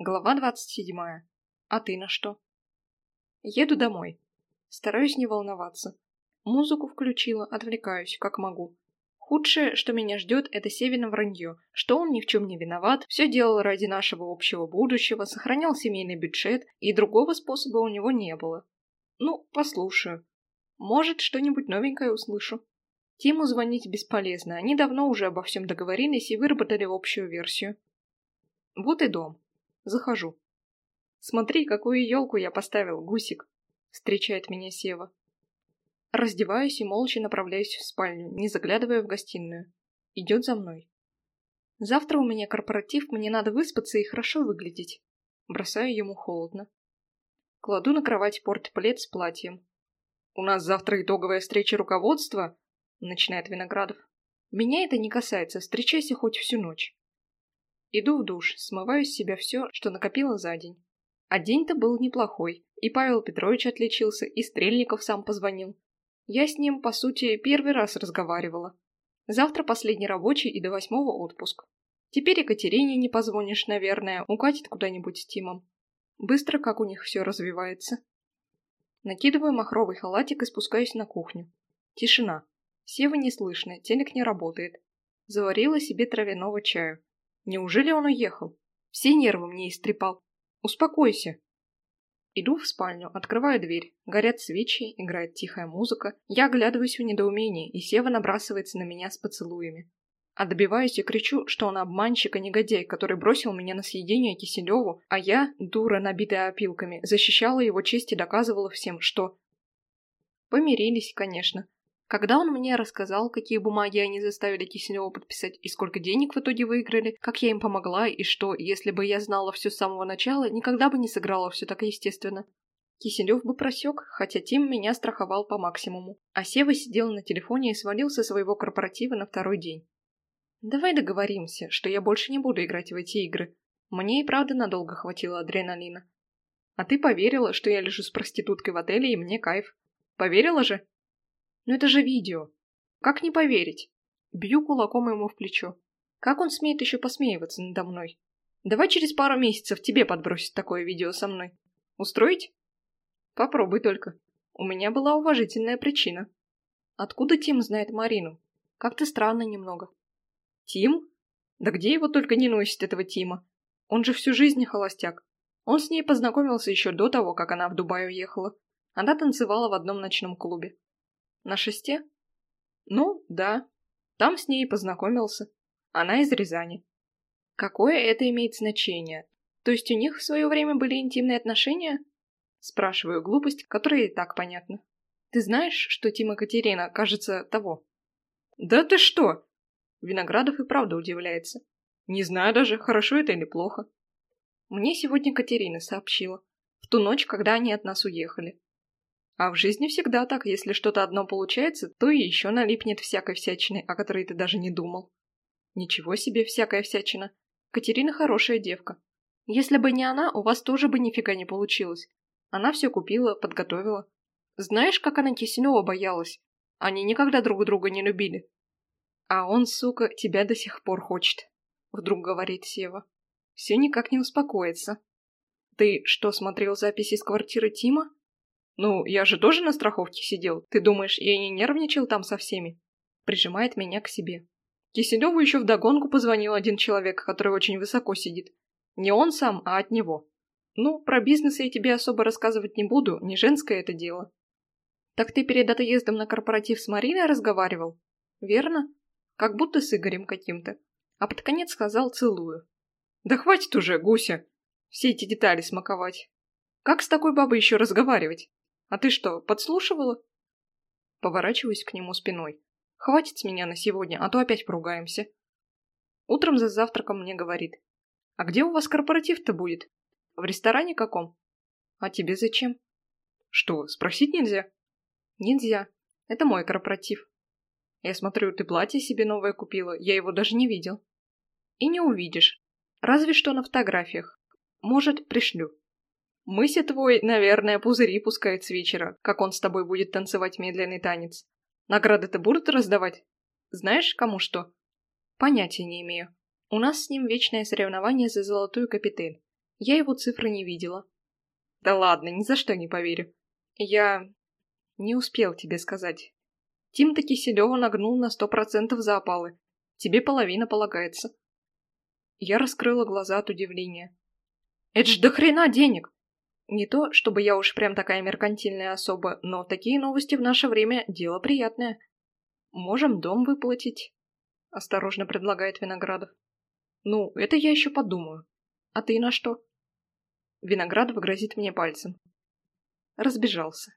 Глава двадцать седьмая. А ты на что? Еду домой. Стараюсь не волноваться. Музыку включила, отвлекаюсь, как могу. Худшее, что меня ждет, это Севина вранье, что он ни в чем не виноват, все делал ради нашего общего будущего, сохранял семейный бюджет, и другого способа у него не было. Ну, послушаю. Может, что-нибудь новенькое услышу. Тиму звонить бесполезно, они давно уже обо всем договорились и выработали общую версию. Вот и дом. Захожу. «Смотри, какую елку я поставил, гусик!» Встречает меня Сева. Раздеваюсь и молча направляюсь в спальню, не заглядывая в гостиную. Идет за мной. Завтра у меня корпоратив, мне надо выспаться и хорошо выглядеть. Бросаю ему холодно. Кладу на кровать портплет с платьем. «У нас завтра итоговая встреча руководства», — начинает Виноградов. «Меня это не касается, встречайся хоть всю ночь». Иду в душ, смываю с себя все, что накопила за день. А день-то был неплохой, и Павел Петрович отличился, и Стрельников сам позвонил. Я с ним, по сути, первый раз разговаривала. Завтра последний рабочий и до восьмого отпуск. Теперь Екатерине не позвонишь, наверное, укатит куда-нибудь с Тимом. Быстро как у них все развивается. Накидываю махровый халатик и спускаюсь на кухню. Тишина. Сева не слышно, телек не работает. Заварила себе травяного чаю. Неужели он уехал? Все нервы мне истрепал. Успокойся. Иду в спальню, открываю дверь. Горят свечи, играет тихая музыка. Я оглядываюсь в недоумении, и Сева набрасывается на меня с поцелуями. Добиваюсь и кричу, что он обманщик и негодяй, который бросил меня на съедение Киселеву, а я, дура, набитая опилками, защищала его честь и доказывала всем, что... Помирились, конечно. Когда он мне рассказал, какие бумаги они заставили Киселева подписать и сколько денег в итоге выиграли, как я им помогла и что, если бы я знала все с самого начала, никогда бы не сыграла все так естественно. Киселев бы просек, хотя Тим меня страховал по максимуму. А Сева сидел на телефоне и свалил со своего корпоратива на второй день. «Давай договоримся, что я больше не буду играть в эти игры. Мне и правда надолго хватило адреналина. А ты поверила, что я лежу с проституткой в отеле и мне кайф. Поверила же?» Но это же видео. Как не поверить? Бью кулаком ему в плечо. Как он смеет еще посмеиваться надо мной? Давай через пару месяцев тебе подбросить такое видео со мной. Устроить? Попробуй только. У меня была уважительная причина. Откуда Тим знает Марину? Как-то странно немного. Тим? Да где его только не носит, этого Тима? Он же всю жизнь холостяк. Он с ней познакомился еще до того, как она в Дубай уехала. Она танцевала в одном ночном клубе. На шесте? Ну, да. Там с ней познакомился. Она из Рязани. Какое это имеет значение? То есть у них в свое время были интимные отношения? Спрашиваю глупость, которая и так понятна. Ты знаешь, что Тима Катерина, кажется, того? Да ты что? Виноградов и правда удивляется. Не знаю даже, хорошо это или плохо. Мне сегодня Катерина сообщила. В ту ночь, когда они от нас уехали. А в жизни всегда так, если что-то одно получается, то и еще налипнет всякой всячины, о которой ты даже не думал. Ничего себе всякая всячина. Катерина хорошая девка. Если бы не она, у вас тоже бы нифига не получилось. Она все купила, подготовила. Знаешь, как она Киселева боялась? Они никогда друг друга не любили. А он, сука, тебя до сих пор хочет, вдруг говорит Сева. Все никак не успокоится. Ты что, смотрел записи из квартиры Тима? «Ну, я же тоже на страховке сидел. Ты думаешь, я не нервничал там со всеми?» Прижимает меня к себе. Киселеву еще вдогонку позвонил один человек, который очень высоко сидит. Не он сам, а от него. Ну, про бизнес я тебе особо рассказывать не буду, не женское это дело. Так ты перед отъездом на корпоратив с Мариной разговаривал? Верно? Как будто с Игорем каким-то. А под конец сказал «целую». Да хватит уже, гуся, все эти детали смаковать. Как с такой бабой еще разговаривать? А ты что, подслушивала? Поворачиваюсь к нему спиной. Хватит с меня на сегодня, а то опять поругаемся. Утром за завтраком мне говорит. А где у вас корпоратив-то будет? В ресторане каком? А тебе зачем? Что, спросить нельзя? Нельзя. Это мой корпоратив. Я смотрю, ты платье себе новое купила, я его даже не видел. И не увидишь. Разве что на фотографиях. Может, пришлю. Мыси твой, наверное, пузыри пускает с вечера, как он с тобой будет танцевать медленный танец. Награды-то будут раздавать? Знаешь, кому что? Понятия не имею. У нас с ним вечное соревнование за золотую капитель. Я его цифры не видела. Да ладно, ни за что не поверю. Я не успел тебе сказать. Тим-то Киселева нагнул на сто процентов за опалы. Тебе половина полагается. Я раскрыла глаза от удивления. Это ж до хрена денег! Не то, чтобы я уж прям такая меркантильная особа, но такие новости в наше время – дело приятное. Можем дом выплатить, – осторожно предлагает Виноградов. Ну, это я еще подумаю. А ты на что? Виноградов грозит мне пальцем. Разбежался.